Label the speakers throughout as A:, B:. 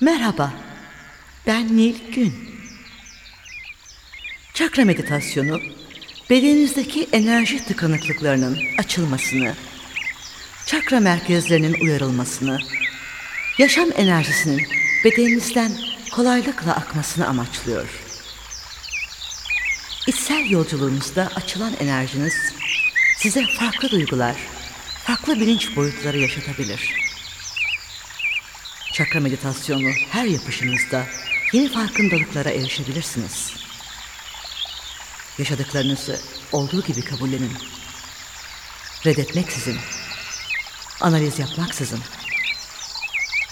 A: Merhaba, ben Nil Gün. Çakra meditasyonu, bedeninizdeki enerji tıkanıklıklarının açılmasını, çakra merkezlerinin uyarılmasını, yaşam enerjisinin bedeninizden kolaylıkla akmasını amaçlıyor. İçsel yolculuğunuzda açılan enerjiniz size farklı duygular, farklı bilinç boyutları yaşatabilir. Çakra meditasyonu her yapışınızda yeni farkındalıklara erişebilirsiniz. Yaşadıklarınızı olduğu gibi kabullenin. Reddetmeksizin, analiz yapmaksızın.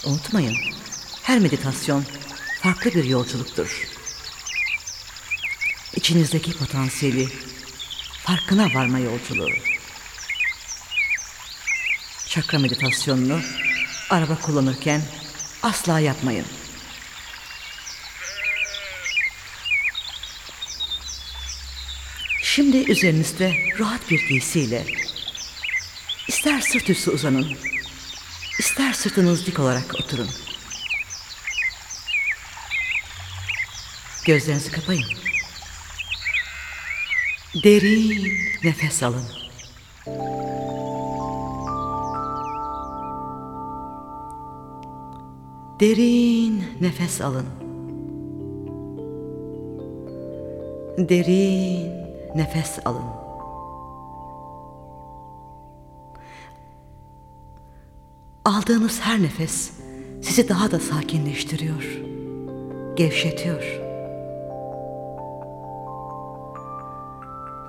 A: Unutmayın, her meditasyon farklı bir yolculuktur. İçinizdeki potansiyeli farkına varma yolculuğu. Çakra meditasyonunu araba kullanırken asla yapmayın. Şimdi üzerinizde rahat bir giysiyle ister sırt üstü uzanın, ister sırtınız dik olarak oturun. Gözlerinizi kapayın. Derin nefes alın. Derin nefes alın. Derin nefes alın. Aldığınız her nefes sizi daha da sakinleştiriyor, gevşetiyor.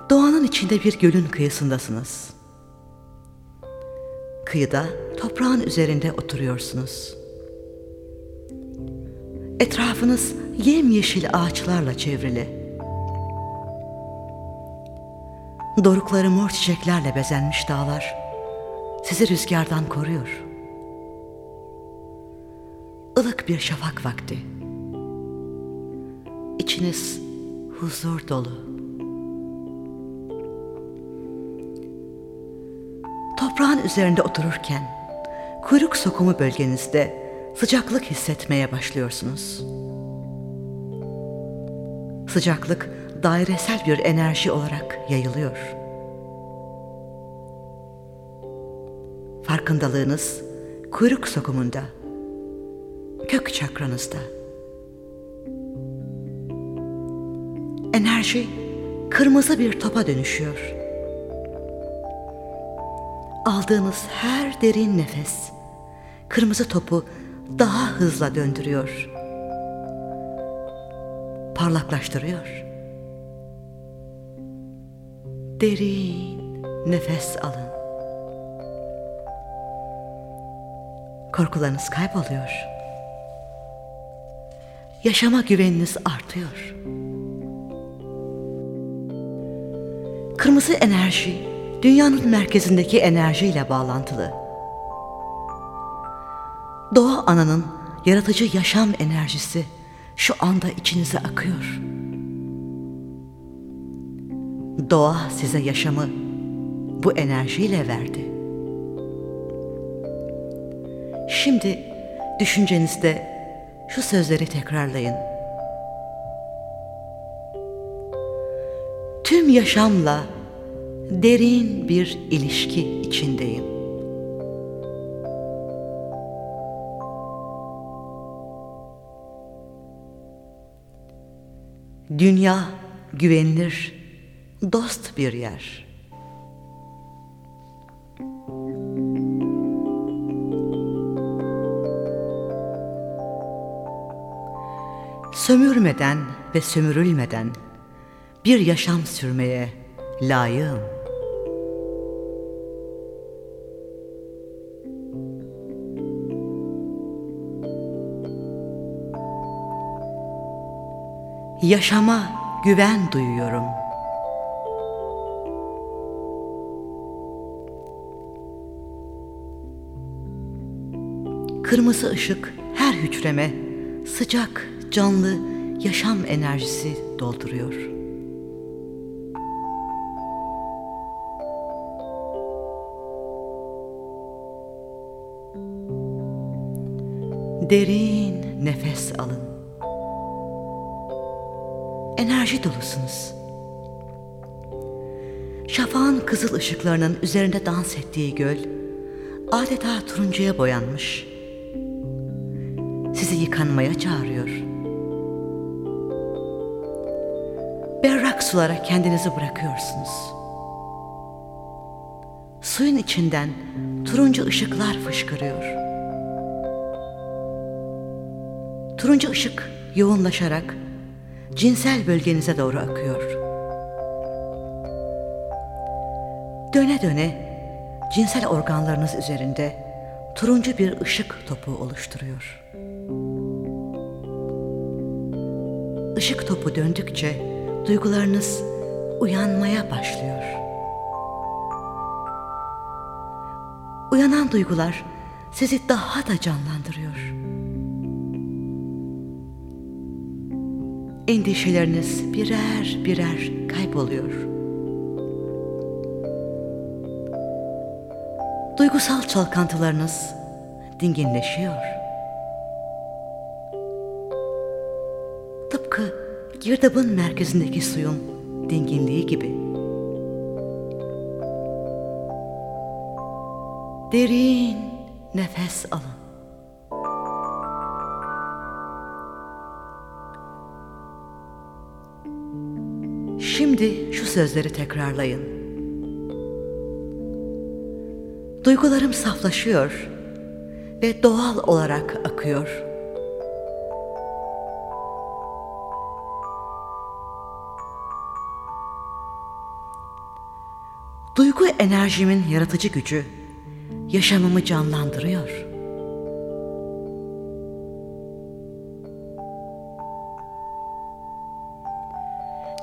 A: Doğanın içinde bir gölün kıyısındasınız. Kıyıda toprağın üzerinde oturuyorsunuz. Etrafınız yemyeşil ağaçlarla çevrili. Dorukları mor çiçeklerle bezenmiş dağlar sizi rüzgardan koruyor. Ilık bir şafak vakti. İçiniz huzur dolu. Toprağın üzerinde otururken kuyruk sokumu bölgenizde sıcaklık hissetmeye başlıyorsunuz. Sıcaklık dairesel bir enerji olarak yayılıyor. Farkındalığınız kuyruk sokumunda, kök çakranızda. Enerji kırmızı bir topa dönüşüyor. Aldığınız her derin nefes kırmızı topu daha hızla döndürüyor. Parlaklaştırıyor. Derin nefes alın. Korkularınız kayboluyor. Yaşama güveniniz artıyor. Kırmızı enerji dünyanın merkezindeki enerjiyle bağlantılı. Doğa ananın yaratıcı yaşam enerjisi şu anda içinize akıyor. Doğa size yaşamı bu enerjiyle verdi. Şimdi düşüncenizde şu sözleri tekrarlayın. Tüm yaşamla derin bir ilişki içindeyim. Dünya güvenilir, dost bir yer. Sömürmeden ve sömürülmeden bir yaşam sürmeye layığım. Yaşama güven duyuyorum. Kırmızı ışık her hücreme sıcak, canlı yaşam enerjisi dolduruyor. Derin nefes alın. Enerji dolusunuz. Şafağın kızıl ışıklarının üzerinde dans ettiği göl adeta turuncuya boyanmış. Sizi yıkanmaya çağırıyor. Berrak sulara kendinizi bırakıyorsunuz. Suyun içinden turuncu ışıklar fışkırıyor. Turuncu ışık yoğunlaşarak cinsel bölgenize doğru akıyor. Döne döne cinsel organlarınız üzerinde turuncu bir ışık topu oluşturuyor. Işık topu döndükçe duygularınız uyanmaya başlıyor. Uyanan duygular sizi daha da canlandırıyor. Endişeleriniz birer birer kayboluyor. Duygusal çalkantılarınız dinginleşiyor. Tıpkı girdabın merkezindeki suyun dinginliği gibi. Derin nefes alın. Şimdi şu sözleri tekrarlayın. Duygularım saflaşıyor ve doğal olarak akıyor. Duygu enerjimin yaratıcı gücü yaşamımı canlandırıyor.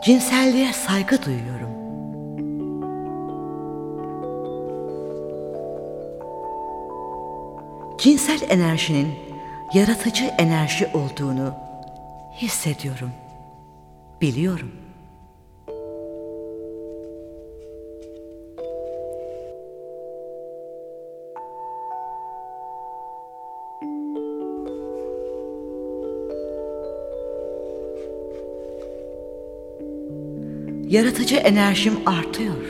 A: Cinselliğe saygı duyuyorum. Cinsel enerjinin yaratıcı enerji olduğunu hissediyorum. Biliyorum. Yaratıcı enerjim artıyor.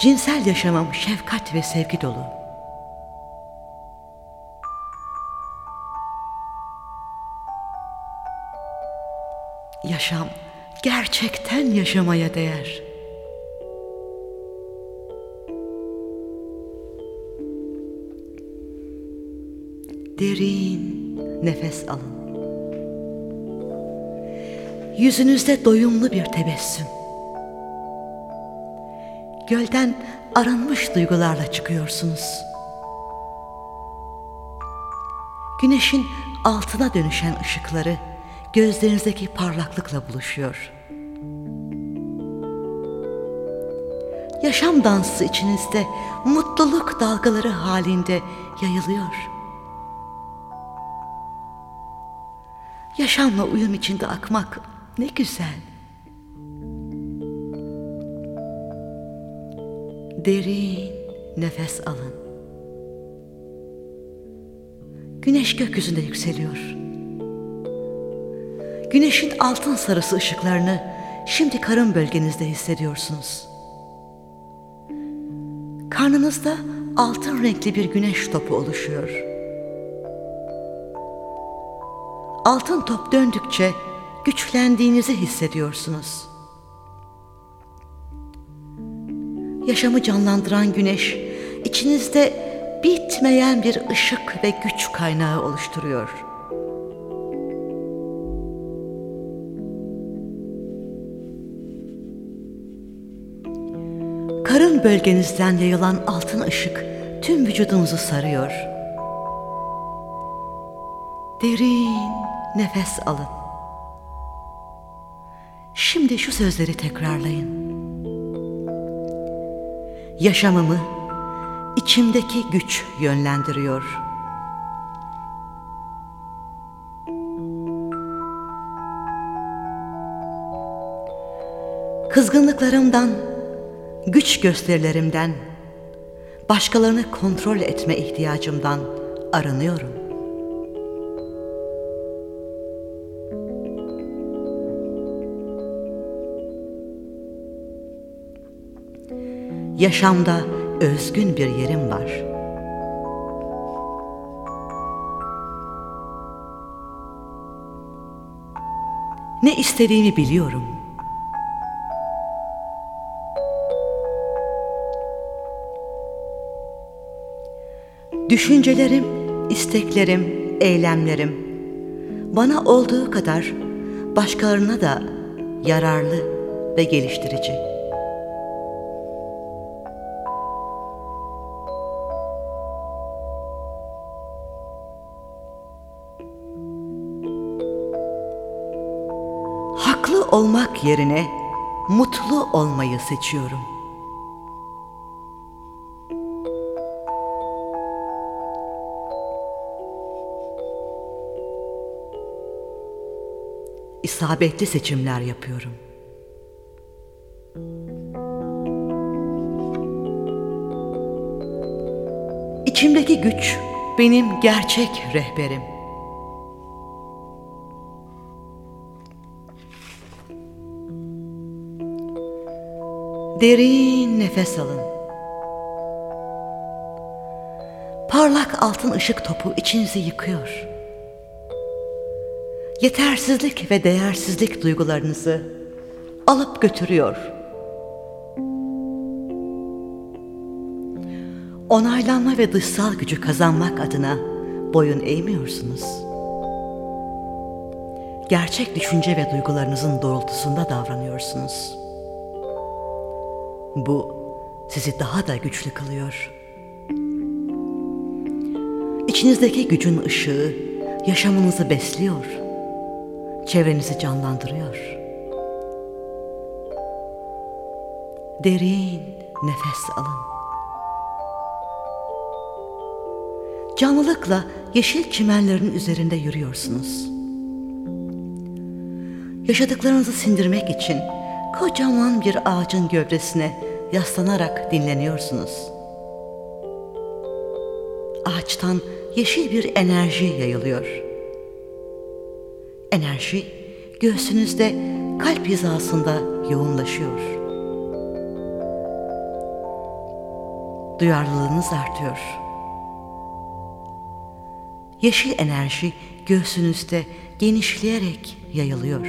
A: Cinsel yaşamım şefkat ve sevgi dolu. Yaşam gerçekten yaşamaya değer. Derin nefes alın. Yüzünüzde doyumlu bir tebessüm. Gölden aranmış duygularla çıkıyorsunuz. Güneşin altına dönüşen ışıkları gözlerinizdeki parlaklıkla buluşuyor. Yaşam dansı içinizde mutluluk dalgaları halinde yayılıyor. Yaşamla uyum içinde akmak ne güzel. Derin nefes alın. Güneş gökyüzünde yükseliyor. Güneşin altın sarısı ışıklarını şimdi karın bölgenizde hissediyorsunuz. Karnınızda altın renkli bir güneş topu oluşuyor. Altın top döndükçe güçlendiğinizi hissediyorsunuz. Yaşamı canlandıran güneş içinizde bitmeyen bir ışık ve güç kaynağı oluşturuyor. Karın bölgenizden yayılan altın ışık tüm vücudunuzu sarıyor. Derin nefes alın. Şimdi şu sözleri tekrarlayın. Yaşamımı içimdeki güç yönlendiriyor. Kızgınlıklarımdan, güç gösterilerimden, başkalarını kontrol etme ihtiyacımdan arınıyorum. Yaşamda özgün bir yerim var. Ne istediğimi biliyorum. Düşüncelerim, isteklerim, eylemlerim bana olduğu kadar başkalarına da yararlı ve geliştirici. Haklı olmak yerine mutlu olmayı seçiyorum. isabetli seçimler yapıyorum. İçimdeki güç benim gerçek rehberim. Derin nefes alın. Parlak altın ışık topu içinizi yıkıyor yetersizlik ve değersizlik duygularınızı alıp götürüyor. Onaylanma ve dışsal gücü kazanmak adına boyun eğmiyorsunuz. Gerçek düşünce ve duygularınızın doğrultusunda davranıyorsunuz. Bu sizi daha da güçlü kılıyor. İçinizdeki gücün ışığı yaşamınızı besliyor çevrenizi canlandırıyor. Derin nefes alın. Canlılıkla yeşil çimenlerin üzerinde yürüyorsunuz. Yaşadıklarınızı sindirmek için kocaman bir ağacın gövdesine yaslanarak dinleniyorsunuz. Ağaçtan yeşil bir enerji yayılıyor enerji göğsünüzde kalp hizasında yoğunlaşıyor. Duyarlılığınız artıyor. Yeşil enerji göğsünüzde genişleyerek yayılıyor.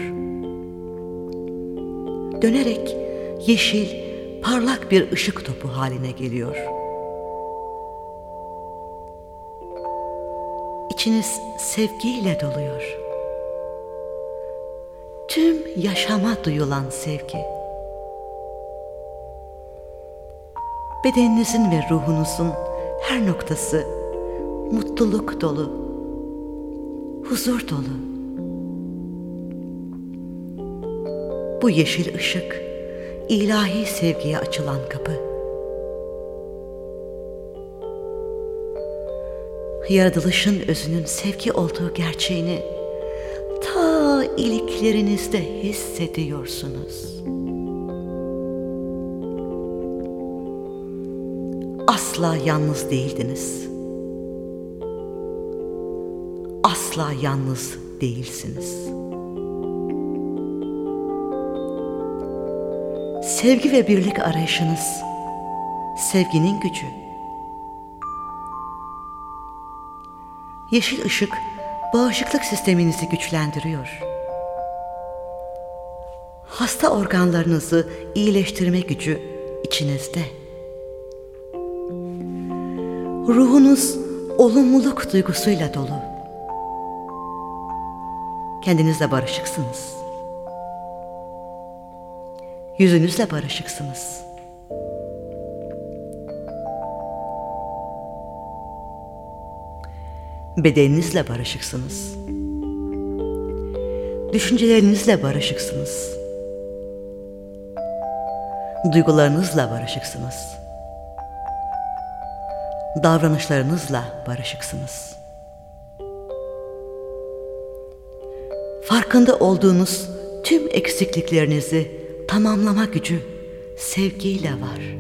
A: Dönerek yeşil, parlak bir ışık topu haline geliyor. İçiniz sevgiyle doluyor tüm yaşama duyulan sevgi. Bedeninizin ve ruhunuzun her noktası mutluluk dolu, huzur dolu. Bu yeşil ışık ilahi sevgiye açılan kapı. Yaratılışın özünün sevgi olduğu gerçeğini iliklerinizde hissediyorsunuz. Asla yalnız değildiniz. Asla yalnız değilsiniz. Sevgi ve birlik arayışınız sevginin gücü. Yeşil ışık bağışıklık sisteminizi güçlendiriyor hasta organlarınızı iyileştirme gücü içinizde. Ruhunuz olumluluk duygusuyla dolu. Kendinizle barışıksınız. Yüzünüzle barışıksınız. Bedeninizle barışıksınız. Düşüncelerinizle barışıksınız duygularınızla barışıksınız. Davranışlarınızla barışıksınız. Farkında olduğunuz tüm eksikliklerinizi tamamlama gücü sevgiyle var.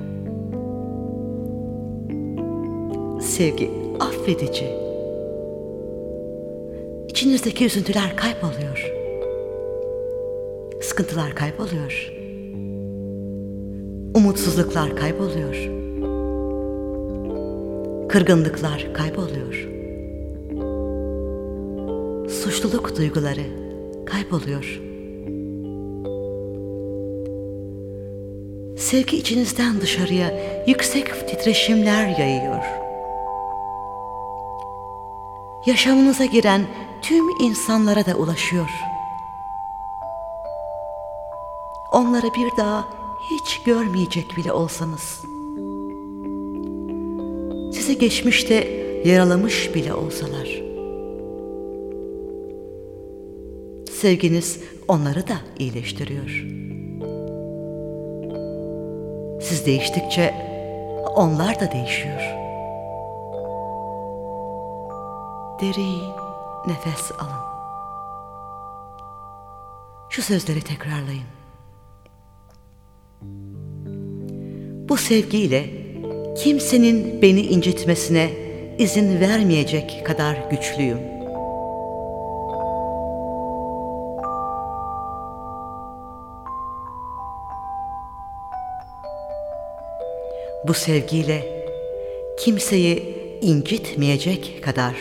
A: sevgi affedici. İçinizdeki üzüntüler kayboluyor. Sıkıntılar kayboluyor. Umutsuzluklar kayboluyor. Kırgınlıklar kayboluyor. Suçluluk duyguları kayboluyor. Sevgi içinizden dışarıya yüksek titreşimler yayıyor. Yaşamınıza giren tüm insanlara da ulaşıyor. Onları bir daha hiç görmeyecek bile olsanız. Sizi geçmişte yaralamış bile olsalar. Sevginiz onları da iyileştiriyor. Siz değiştikçe onlar da değişiyor. Derin nefes alın. Şu sözleri tekrarlayın. Bu sevgiyle kimsenin beni incitmesine izin vermeyecek kadar güçlüyüm. Bu sevgiyle kimseyi incitmeyecek kadar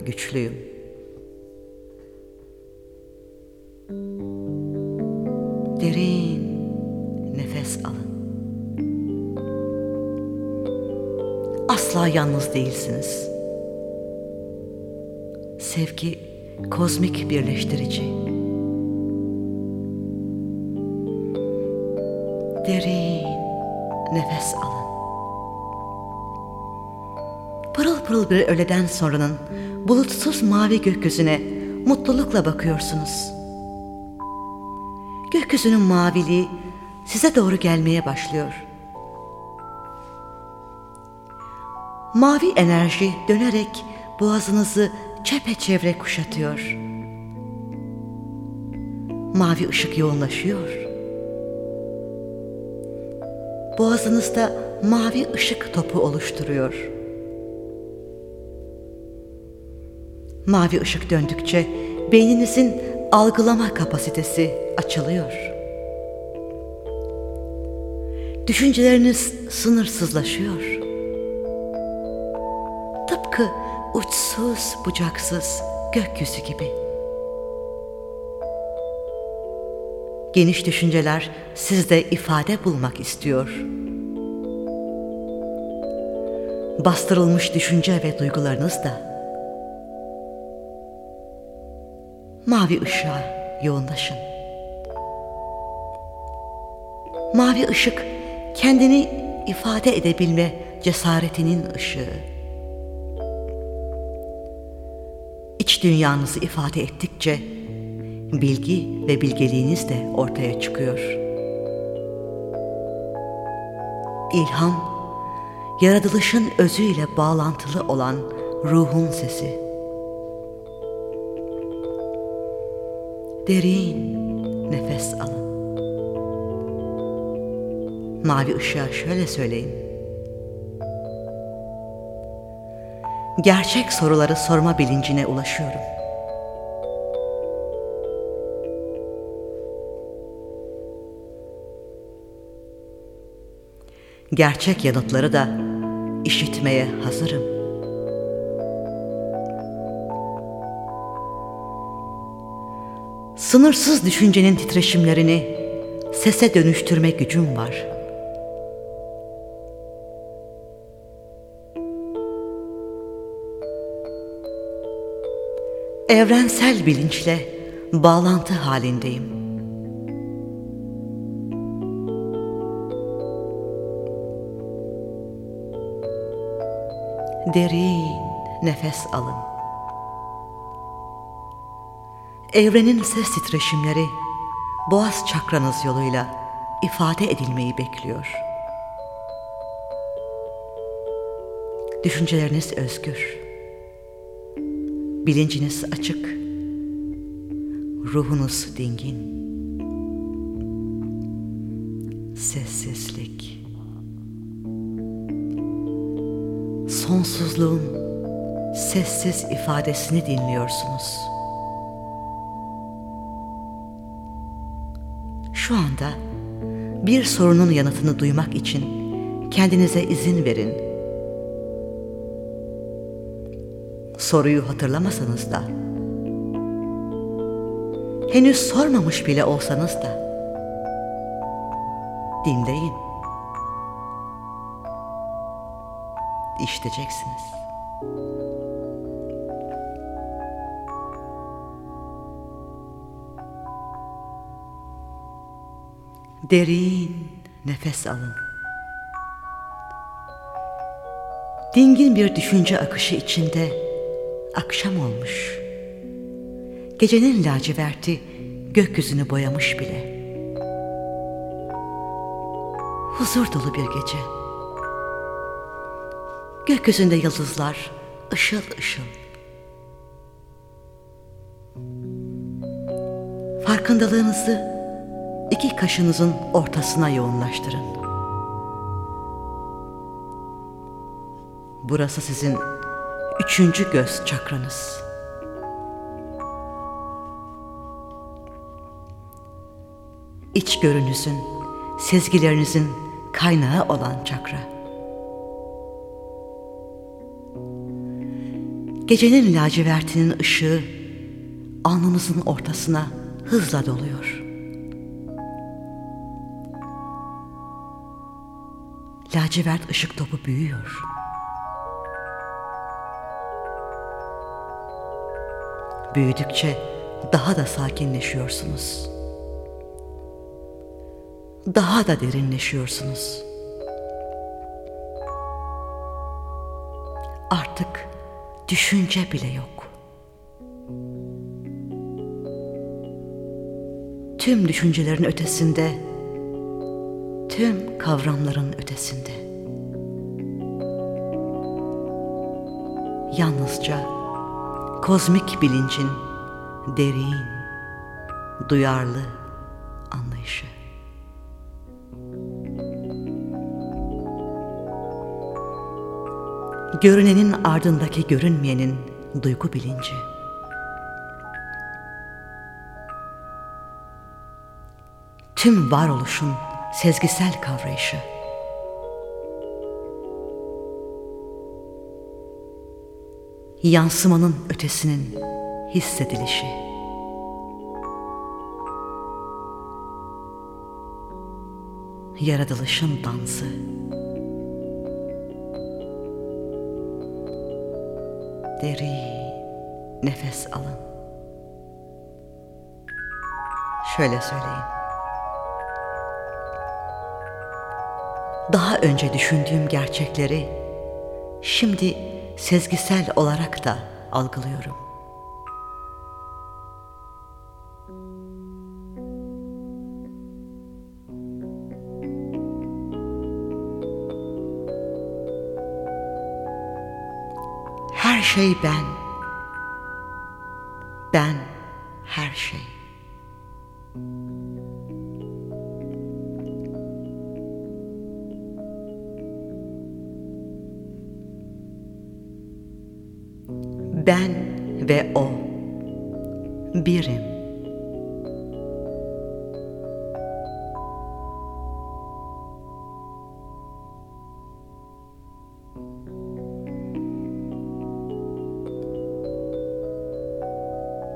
A: güçlüyüm. Derin nefes alın. Asla yalnız değilsiniz. Sevgi kozmik birleştirici. Derin nefes alın. Pırıl bir öğleden sonranın bulutsuz mavi gökyüzüne mutlulukla bakıyorsunuz. Gökyüzünün maviliği size doğru gelmeye başlıyor. Mavi enerji dönerek boğazınızı çepeçevre kuşatıyor. Mavi ışık yoğunlaşıyor. Boğazınızda mavi ışık topu oluşturuyor. Mavi ışık döndükçe beyninizin algılama kapasitesi açılıyor. Düşünceleriniz sınırsızlaşıyor. Tıpkı uçsuz bucaksız gökyüzü gibi. Geniş düşünceler sizde ifade bulmak istiyor. Bastırılmış düşünce ve duygularınız da mavi ışığa yoğunlaşın. Mavi ışık kendini ifade edebilme cesaretinin ışığı. İç dünyanızı ifade ettikçe bilgi ve bilgeliğiniz de ortaya çıkıyor. İlham, yaratılışın özüyle bağlantılı olan ruhun sesi. Derin nefes alın. Mavi ışığa şöyle söyleyin. Gerçek soruları sorma bilincine ulaşıyorum. Gerçek yanıtları da işitmeye hazırım. Sınırsız düşüncenin titreşimlerini sese dönüştürme gücüm var. Evrensel bilinçle bağlantı halindeyim. Derin nefes alın. Evrenin ses titreşimleri boğaz çakranız yoluyla ifade edilmeyi bekliyor. Düşünceleriniz özgür. Bilinciniz açık. Ruhunuz dingin. Sessizlik. sonsuzluğun sessiz ifadesini dinliyorsunuz. Şu anda bir sorunun yanıtını duymak için kendinize izin verin. Soruyu hatırlamasanız da, henüz sormamış bile olsanız da, dinleyin. İşiteceksiniz. Derin nefes alın. Dingin bir düşünce akışı içinde akşam olmuş. Gecenin laciverti gökyüzünü boyamış bile. Huzur dolu bir gece. Gökyüzünde yıldızlar ışıl ışıl. Farkındalığınızı iki kaşınızın ortasına yoğunlaştırın. Burası sizin üçüncü göz çakranız. İç görünüzün, sezgilerinizin kaynağı olan çakra. Gecenin lacivertinin ışığı alnınızın ortasına hızla doluyor. Lacivert ışık topu büyüyor. Büyüdükçe daha da sakinleşiyorsunuz. Daha da derinleşiyorsunuz. Artık düşünce bile yok. Tüm düşüncelerin ötesinde tüm kavramların ötesinde. Yalnızca kozmik bilincin derin, duyarlı anlayışı. Görünenin ardındaki görünmeyenin duygu bilinci. Tüm varoluşun sezgisel kavrayışı. Yansımanın ötesinin hissedilişi. Yaratılışın dansı. Derin nefes alın. Şöyle söyleyin. Daha önce düşündüğüm gerçekleri şimdi sezgisel olarak da algılıyorum. Her şey ben. Ben birim.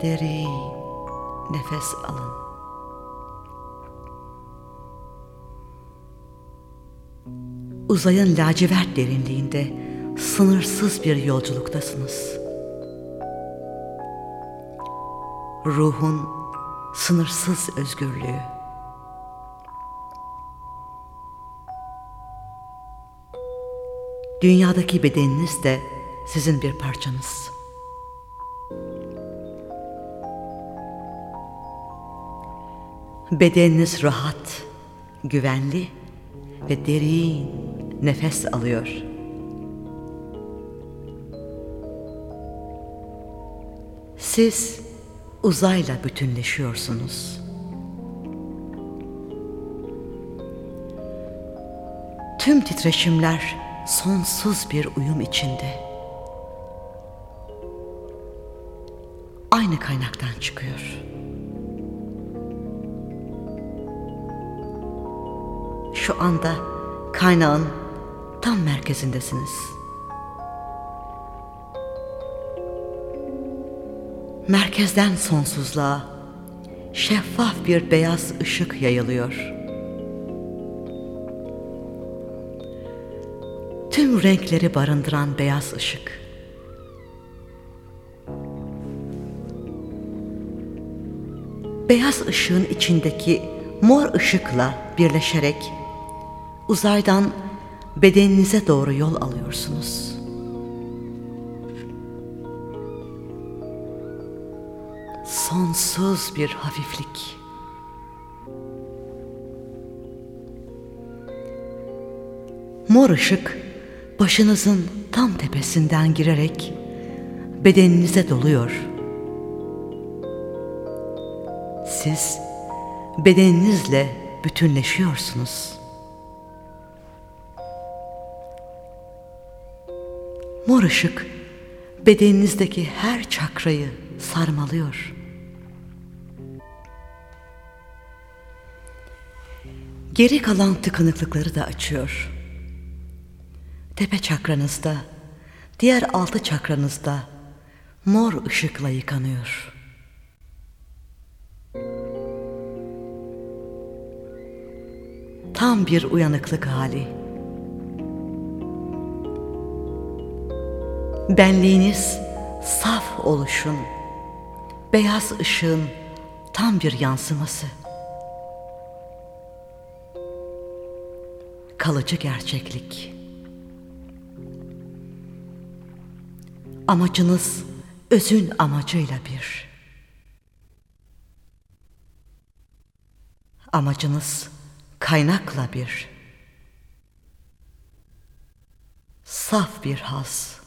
A: Derin nefes alın. Uzayın lacivert derinliğinde sınırsız bir yolculuktasınız. Ruhun sınırsız özgürlüğü. Dünyadaki bedeniniz de sizin bir parçanız. Bedeniniz rahat, güvenli ve derin nefes alıyor. Siz uzayla bütünleşiyorsunuz. Tüm titreşimler sonsuz bir uyum içinde. Aynı kaynaktan çıkıyor. Şu anda kaynağın tam merkezindesiniz. Merkezden sonsuzluğa şeffaf bir beyaz ışık yayılıyor. Tüm renkleri barındıran beyaz ışık. Beyaz ışığın içindeki mor ışıkla birleşerek uzaydan bedeninize doğru yol alıyorsunuz. Sonsuz bir hafiflik. Mor ışık başınızın tam tepesinden girerek bedeninize doluyor. Siz bedeninizle bütünleşiyorsunuz. Mor ışık bedeninizdeki her çakrayı sarmalıyor. Geri kalan tıkanıklıkları da açıyor. Tepe çakranızda, diğer altı çakranızda mor ışıkla yıkanıyor. Tam bir uyanıklık hali. Benliğiniz saf oluşun, beyaz ışığın tam bir yansıması. Kalıcı gerçeklik. Amacınız özün amacıyla bir. Amacınız kaynakla bir. Saf bir haz.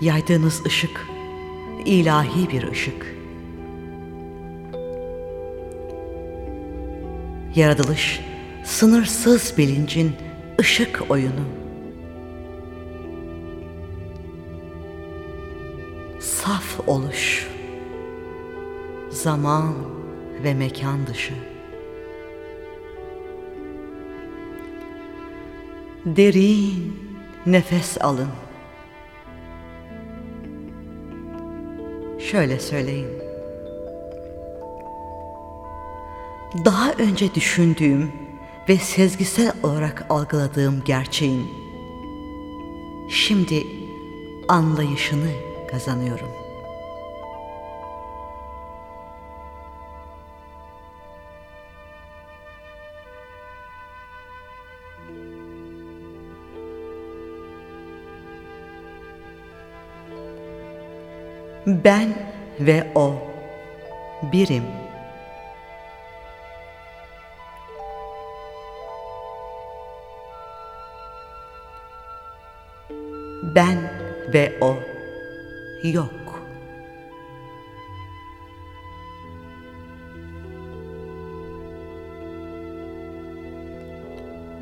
A: Yaydığınız ışık ilahi bir ışık. Yaratılış sınırsız bilincin ışık oyunu. Saf oluş. Zaman ve mekan dışı. Derin nefes alın. şöyle söyleyin. Daha önce düşündüğüm ve sezgisel olarak algıladığım gerçeğin şimdi anlayışını kazanıyorum. Ben ve o birim. Ben ve o yok.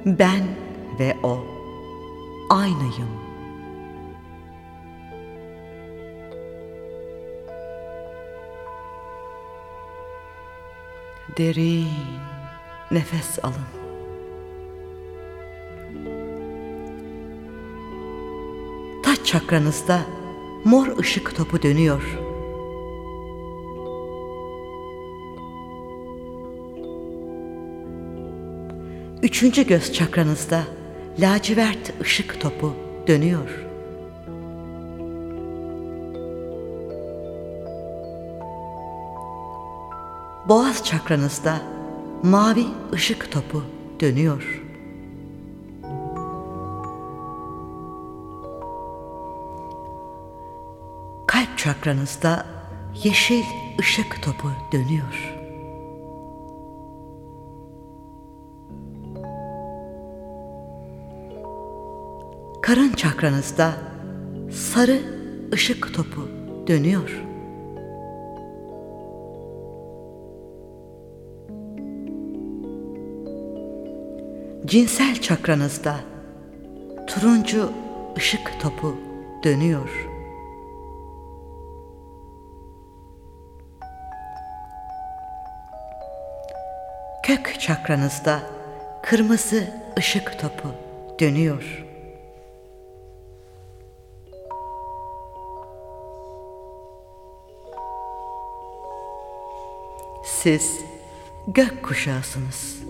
A: Ben ve o aynıyım. Derin nefes alın. Çakranızda mor ışık topu dönüyor. Üçüncü göz çakranızda lacivert ışık topu dönüyor. boğaz çakranızda mavi ışık topu dönüyor. Çakranızda yeşil ışık topu dönüyor. Karın çakranızda sarı ışık topu dönüyor. Cinsel çakranızda turuncu ışık topu dönüyor. Kök çakranızda kırmızı ışık topu dönüyor. Siz gök kuşağısınız.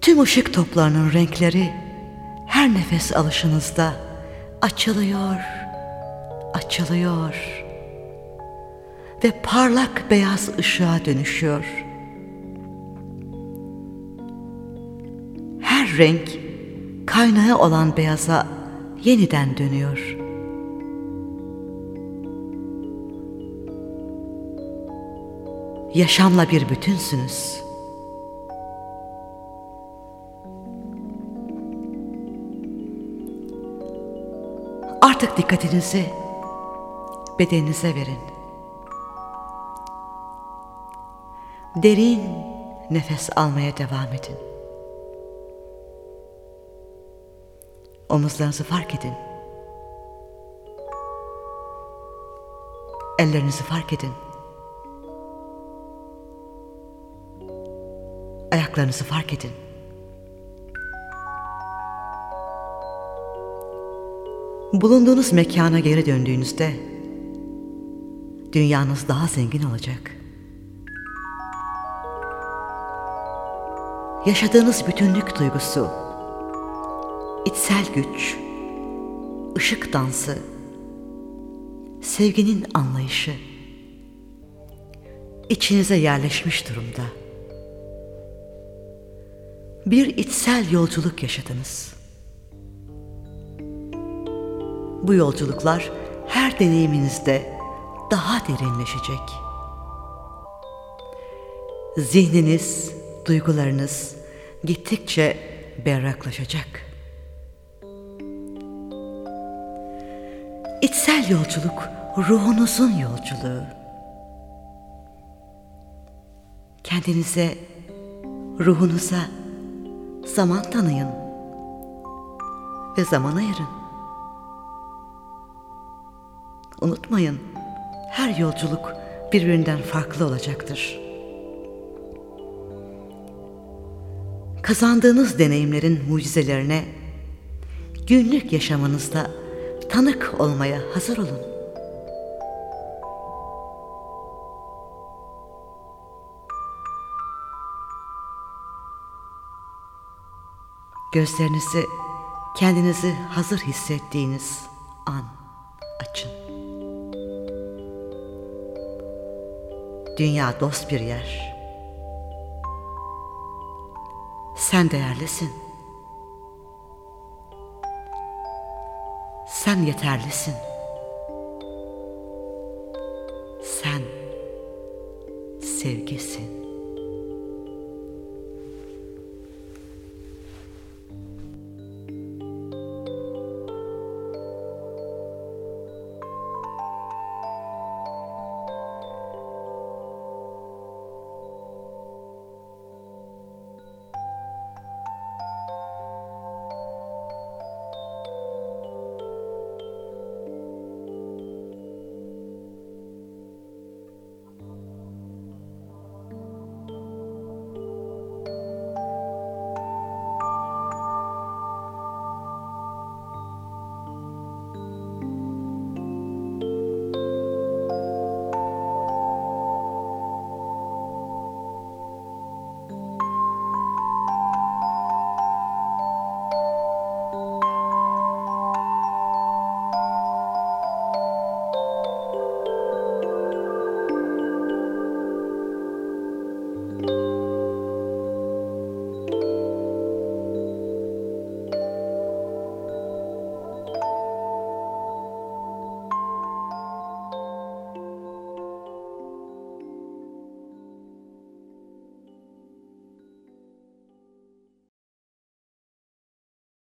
A: Tüm ışık toplarının renkleri her nefes alışınızda açılıyor, açılıyor ve parlak beyaz ışığa dönüşüyor. Her renk kaynağı olan beyaza yeniden dönüyor. Yaşamla bir bütünsünüz. Artık dikkatinizi bedeninize verin. Derin nefes almaya devam edin. Omuzlarınızı fark edin. Ellerinizi fark edin. Ayaklarınızı fark edin. Bulunduğunuz mekana geri döndüğünüzde dünyanız daha zengin olacak. Yaşadığınız bütünlük duygusu, içsel güç, ışık dansı, sevginin anlayışı içinize yerleşmiş durumda. Bir içsel yolculuk yaşadınız. Bu yolculuklar her deneyiminizde daha derinleşecek. Zihniniz, duygularınız gittikçe berraklaşacak. İçsel yolculuk ruhunuzun yolculuğu. Kendinize, ruhunuza zaman tanıyın ve zaman ayırın. Unutmayın, her yolculuk birbirinden farklı olacaktır. Kazandığınız deneyimlerin mucizelerine günlük yaşamınızda tanık olmaya hazır olun. Gözlerinizi kendinizi hazır hissettiğiniz an açın. Dünya dost bir yer. Sen değerlisin. Sen yeterlisin. Sen sevgisin.